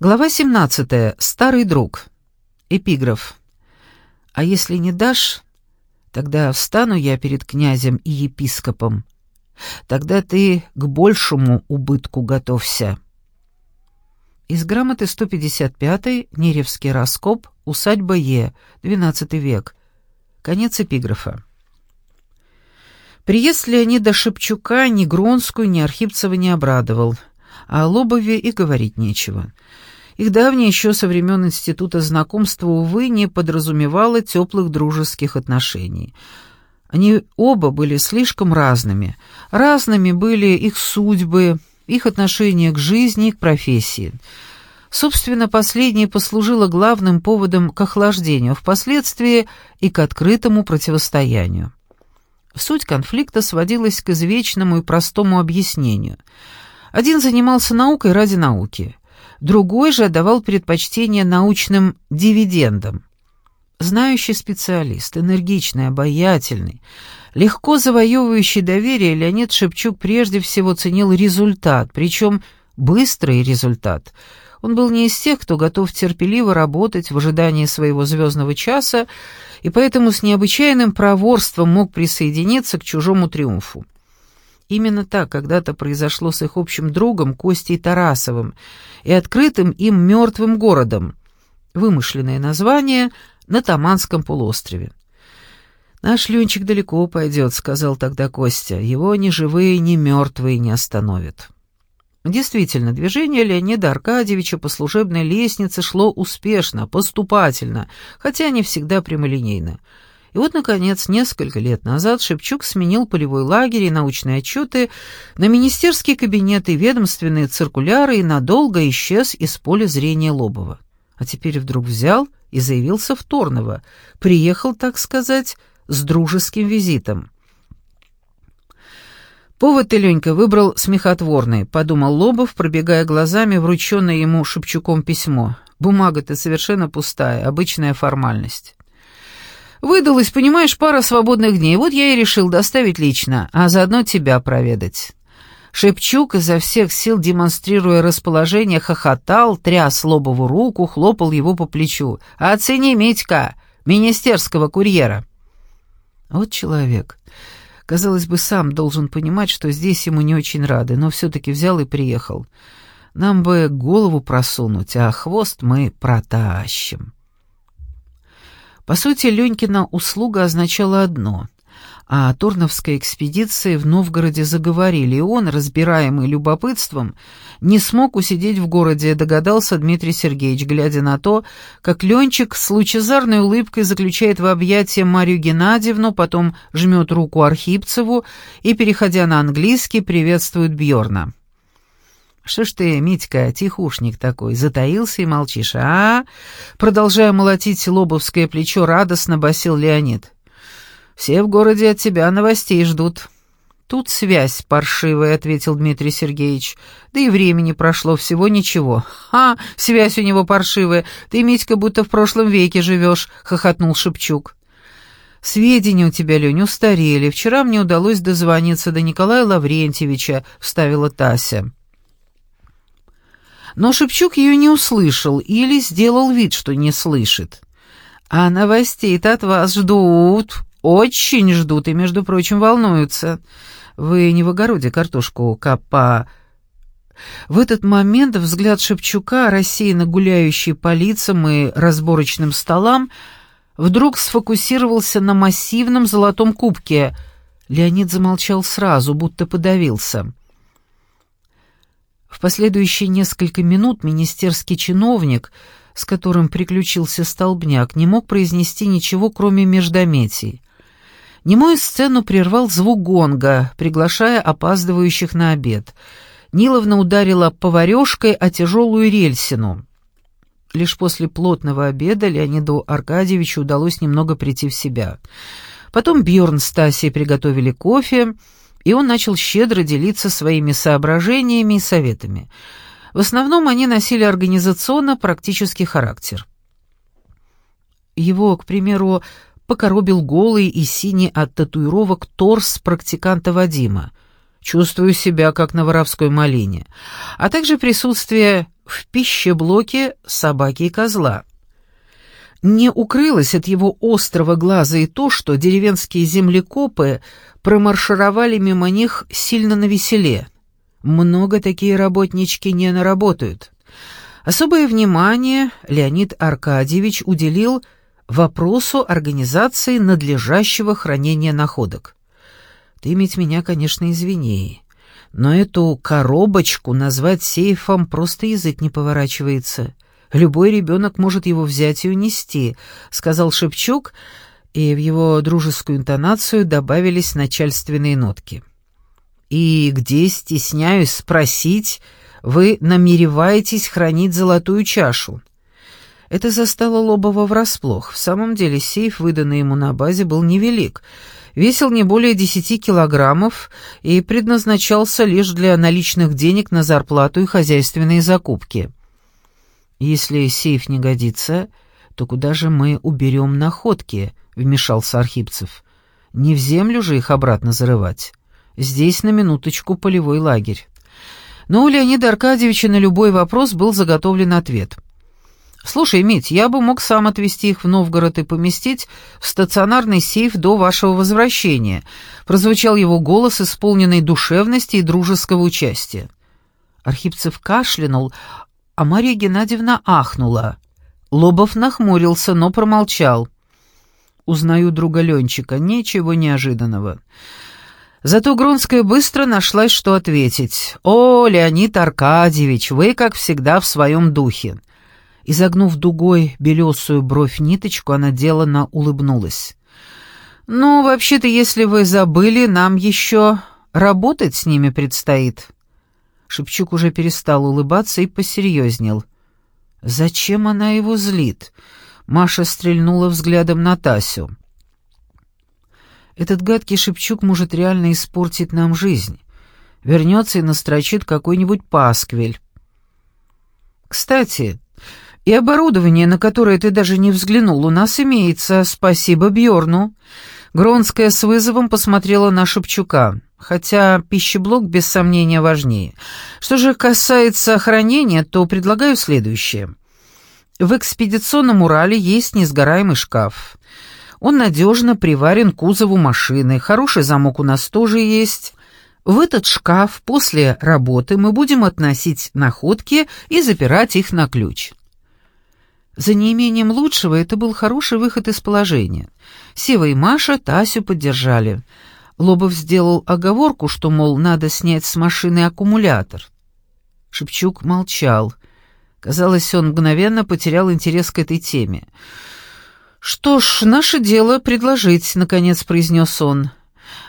Глава 17. Старый друг. Эпиграф. «А если не дашь, тогда встану я перед князем и епископом. Тогда ты к большему убытку готовься». Из грамоты 155 Неревский раскоп, усадьба Е, XII век. Конец эпиграфа. Приезд Леонида Шепчука ни Гронскую, ни Архипцева не обрадовал, а о Лобове и говорить нечего. Их давнее еще со времен института знакомства, увы, не подразумевало теплых дружеских отношений. Они оба были слишком разными. Разными были их судьбы, их отношение к жизни и к профессии. Собственно, последнее послужило главным поводом к охлаждению, впоследствии и к открытому противостоянию. Суть конфликта сводилась к извечному и простому объяснению. Один занимался наукой ради науки, другой же отдавал предпочтение научным дивидендам. Знающий специалист, энергичный, обаятельный, легко завоевывающий доверие, Леонид Шепчук прежде всего ценил результат, причем быстрый результат — он был не из тех, кто готов терпеливо работать в ожидании своего звездного часа, и поэтому с необычайным проворством мог присоединиться к чужому триумфу. Именно так когда-то произошло с их общим другом Костей Тарасовым и открытым им мертвым городом, вымышленное название на Таманском полуострове. «Наш Ленчик далеко пойдет», — сказал тогда Костя. «Его ни живые, ни мертвые не остановят». Действительно, движение Леонида Аркадьевича по служебной лестнице шло успешно, поступательно, хотя не всегда прямолинейно. И вот, наконец, несколько лет назад Шепчук сменил полевой лагерь и научные отчеты на министерские кабинеты, ведомственные циркуляры и надолго исчез из поля зрения Лобова. А теперь вдруг взял и заявился в Торново, приехал, так сказать, с дружеским визитом. «Повод ты, Ленька, выбрал смехотворный», — подумал Лобов, пробегая глазами врученное ему Шепчуком письмо. «Бумага-то совершенно пустая, обычная формальность». «Выдалась, понимаешь, пара свободных дней, вот я и решил доставить лично, а заодно тебя проведать». Шепчук изо всех сил, демонстрируя расположение, хохотал, тряс Лобову руку, хлопал его по плечу. «Оцени, Митька, министерского курьера». Вот человек. Казалось бы, сам должен понимать, что здесь ему не очень рады, но все-таки взял и приехал. Нам бы голову просунуть, а хвост мы протащим. По сути, Ленькина услуга означала одно о Торновской экспедиции в Новгороде заговорили, и он, разбираемый любопытством, не смог усидеть в городе, догадался Дмитрий Сергеевич, глядя на то, как Ленчик с лучезарной улыбкой заключает в объятия Марию Геннадьевну, потом жмет руку Архипцеву и, переходя на английский, приветствует Бьорна. «Что ж ты, Митька, тихушник такой, затаился и молчишь, а?» Продолжая молотить лобовское плечо, радостно басил Леонид. Все в городе от тебя новостей ждут». «Тут связь паршивая», — ответил Дмитрий Сергеевич. «Да и времени прошло всего ничего». «Ха, связь у него паршивая. Ты, Митька, будто в прошлом веке живешь», — хохотнул Шепчук. «Сведения у тебя, Лень, устарели. Вчера мне удалось дозвониться до Николая Лаврентьевича», — вставила Тася. Но Шепчук ее не услышал или сделал вид, что не слышит. «А новостей-то от вас ждут», очень ждут и, между прочим, волнуются. Вы не в огороде картошку копа...» В этот момент взгляд Шепчука, рассеянно гуляющий по лицам и разборочным столам, вдруг сфокусировался на массивном золотом кубке. Леонид замолчал сразу, будто подавился. В последующие несколько минут министерский чиновник, с которым приключился столбняк, не мог произнести ничего, кроме междометий. Немую сцену прервал звук гонга, приглашая опаздывающих на обед. Ниловна ударила поварешкой о тяжелую рельсину. Лишь после плотного обеда Леониду Аркадьевичу удалось немного прийти в себя. Потом Бьорн с Тасей приготовили кофе, и он начал щедро делиться своими соображениями и советами. В основном они носили организационно-практический характер. Его, к примеру, покоробил голый и синий от татуировок торс практиканта Вадима. Чувствую себя как на воровской малине. А также присутствие в пищеблоке собаки и козла. Не укрылось от его острого глаза и то, что деревенские землекопы промаршировали мимо них сильно навеселе. Много такие работнички не наработают. Особое внимание Леонид Аркадьевич уделил вопросу организации надлежащего хранения находок. Ты, ведь меня, конечно, извини, но эту коробочку назвать сейфом просто язык не поворачивается. Любой ребенок может его взять и унести», — сказал Шепчук, и в его дружескую интонацию добавились начальственные нотки. «И где, стесняюсь спросить, вы намереваетесь хранить золотую чашу?» Это застало Лобова врасплох. В самом деле сейф, выданный ему на базе, был невелик, весил не более десяти килограммов и предназначался лишь для наличных денег на зарплату и хозяйственные закупки. «Если сейф не годится, то куда же мы уберем находки?» — вмешался Архипцев. «Не в землю же их обратно зарывать. Здесь на минуточку полевой лагерь». Но у Леонида Аркадьевича на любой вопрос был заготовлен ответ. «Слушай, Мить, я бы мог сам отвезти их в Новгород и поместить в стационарный сейф до вашего возвращения», прозвучал его голос, исполненный душевности и дружеского участия. Архипцев кашлянул, а Мария Геннадьевна ахнула. Лобов нахмурился, но промолчал. «Узнаю друга Ленчика, ничего неожиданного». Зато Гронская быстро нашлась, что ответить. «О, Леонид Аркадьевич, вы, как всегда, в своем духе». Изогнув дугой белесую бровь-ниточку, она деланно улыбнулась. «Ну, вообще-то, если вы забыли, нам еще работать с ними предстоит». Шепчук уже перестал улыбаться и посерьезнел. «Зачем она его злит?» Маша стрельнула взглядом на Тасю. «Этот гадкий Шепчук может реально испортить нам жизнь. Вернется и настрочит какой-нибудь пасквиль. Кстати, и оборудование, на которое ты даже не взглянул, у нас имеется, спасибо Бьорну. Гронская с вызовом посмотрела на Шепчука хотя пищеблок без сомнения важнее. Что же касается хранения, то предлагаю следующее. В экспедиционном Урале есть несгораемый шкаф. Он надежно приварен к кузову машины, хороший замок у нас тоже есть. В этот шкаф после работы мы будем относить находки и запирать их на ключ. За неимением лучшего это был хороший выход из положения. Сева и Маша Тасю поддержали – Лобов сделал оговорку, что, мол, надо снять с машины аккумулятор. Шепчук молчал. Казалось, он мгновенно потерял интерес к этой теме. «Что ж, наше дело предложить», — наконец произнес он.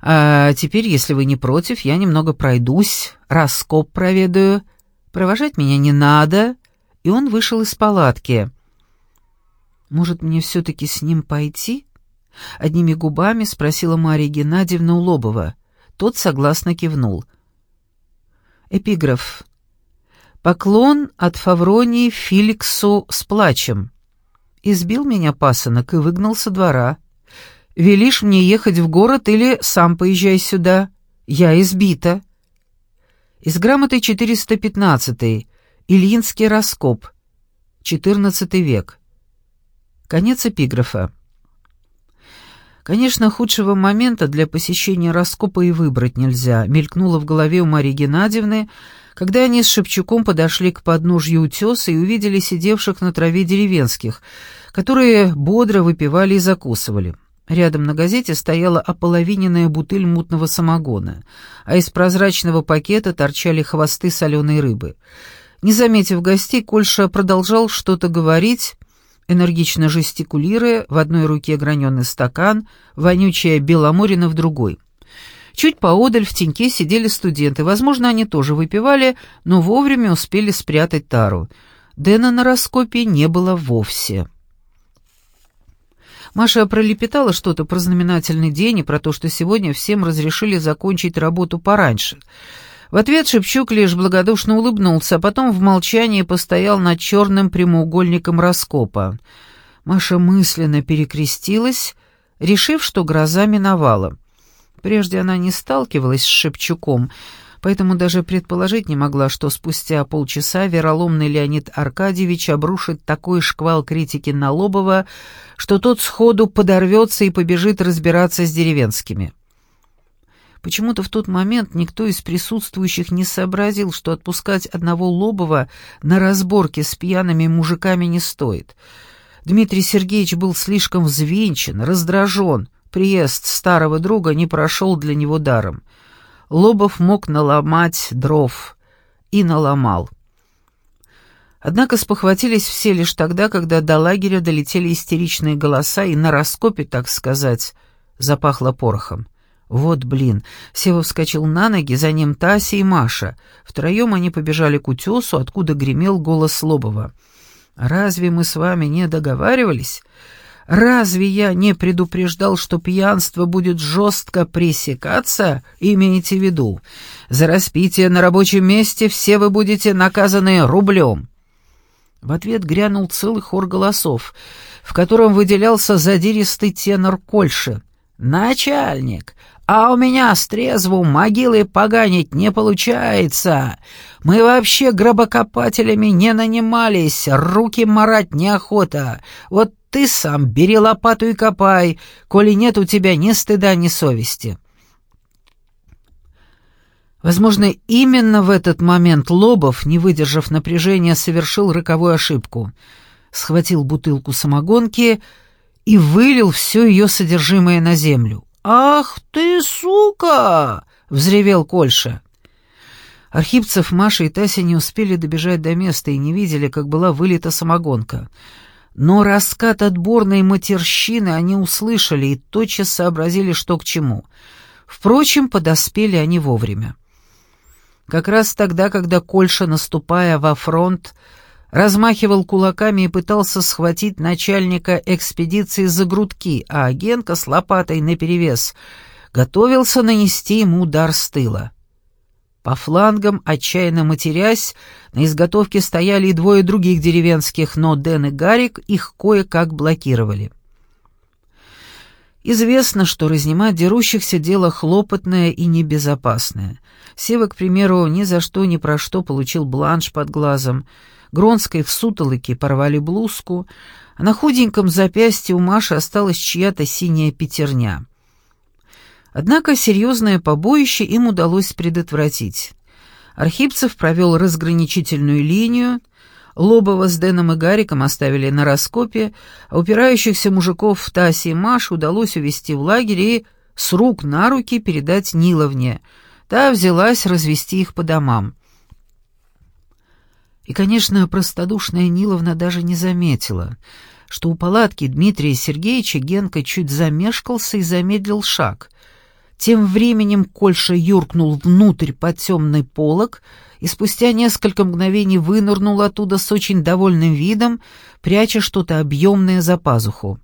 «А теперь, если вы не против, я немного пройдусь, раскоп проведаю. Провожать меня не надо». И он вышел из палатки. «Может, мне все-таки с ним пойти?» Одними губами спросила Мария Геннадьевна у Лобова. Тот согласно кивнул. Эпиграф. Поклон от Фавронии Филиксу с плачем. Избил меня пасынок и выгнал со двора. Велишь мне ехать в город или сам поезжай сюда? Я избита. Из грамоты 415 Ильинский раскоп. 14 век. Конец эпиграфа. Конечно, худшего момента для посещения раскопа и выбрать нельзя, мелькнуло в голове у Марии Геннадьевны, когда они с Шепчуком подошли к подножью утеса и увидели сидевших на траве деревенских, которые бодро выпивали и закусывали. Рядом на газете стояла ополовиненная бутыль мутного самогона, а из прозрачного пакета торчали хвосты соленой рыбы. Не заметив гостей, Кольша продолжал что-то говорить, энергично жестикулируя, в одной руке граненый стакан, вонючая беломорина в другой. Чуть поодаль в теньке сидели студенты, возможно, они тоже выпивали, но вовремя успели спрятать тару. Дэна на раскопе не было вовсе. Маша пролепетала что-то про знаменательный день и про то, что сегодня всем разрешили закончить работу пораньше — в ответ Шепчук лишь благодушно улыбнулся, а потом в молчании постоял над черным прямоугольником раскопа. Маша мысленно перекрестилась, решив, что гроза миновала. Прежде она не сталкивалась с Шепчуком, поэтому даже предположить не могла, что спустя полчаса вероломный Леонид Аркадьевич обрушит такой шквал критики на Лобова, что тот сходу подорвется и побежит разбираться с деревенскими. Почему-то в тот момент никто из присутствующих не сообразил, что отпускать одного Лобова на разборки с пьяными мужиками не стоит. Дмитрий Сергеевич был слишком взвинчен, раздражен, приезд старого друга не прошел для него даром. Лобов мог наломать дров. И наломал. Однако спохватились все лишь тогда, когда до лагеря долетели истеричные голоса и на раскопе, так сказать, запахло порохом. Вот блин. Сева вскочил на ноги, за ним Тася и Маша. Втроем они побежали к утесу, откуда гремел голос Лобова. «Разве мы с вами не договаривались? Разве я не предупреждал, что пьянство будет жестко пресекаться? Имейте в виду, за распитие на рабочем месте все вы будете наказаны рублем». В ответ грянул целый хор голосов, в котором выделялся задиристый тенор Кольши. «Начальник, а у меня с трезву могилы поганить не получается. Мы вообще гробокопателями не нанимались, руки марать неохота. Вот ты сам бери лопату и копай, коли нет у тебя ни стыда, ни совести». Возможно, именно в этот момент Лобов, не выдержав напряжения, совершил роковую ошибку. Схватил бутылку самогонки и вылил все ее содержимое на землю. «Ах ты, сука!» — взревел Кольша. Архипцев, Маша и Тася не успели добежать до места и не видели, как была вылита самогонка. Но раскат отборной матерщины они услышали и тотчас сообразили, что к чему. Впрочем, подоспели они вовремя. Как раз тогда, когда Кольша, наступая во фронт, размахивал кулаками и пытался схватить начальника экспедиции за грудки, а Генка с лопатой наперевес готовился нанести ему удар с тыла. По флангам, отчаянно матерясь, на изготовке стояли и двое других деревенских, но Дэн и Гарик их кое-как блокировали. Известно, что разнимать дерущихся дело хлопотное и небезопасное. Сева, к примеру, ни за что ни про что получил бланш под глазом — Гронской в сутолоке порвали блузку, а на худеньком запястье у Маши осталась чья-то синяя пятерня. Однако серьезное побоище им удалось предотвратить. Архипцев провел разграничительную линию, Лобова с Дэном и Гариком оставили на раскопе, а упирающихся мужиков Тасе и Маш удалось увести в лагерь и с рук на руки передать Ниловне. Та взялась развести их по домам. И, конечно, простодушная Ниловна даже не заметила, что у палатки Дмитрия Сергеевича Генка чуть замешкался и замедлил шаг. Тем временем Кольша юркнул внутрь под темный полог и спустя несколько мгновений вынырнул оттуда с очень довольным видом, пряча что-то объемное за пазуху.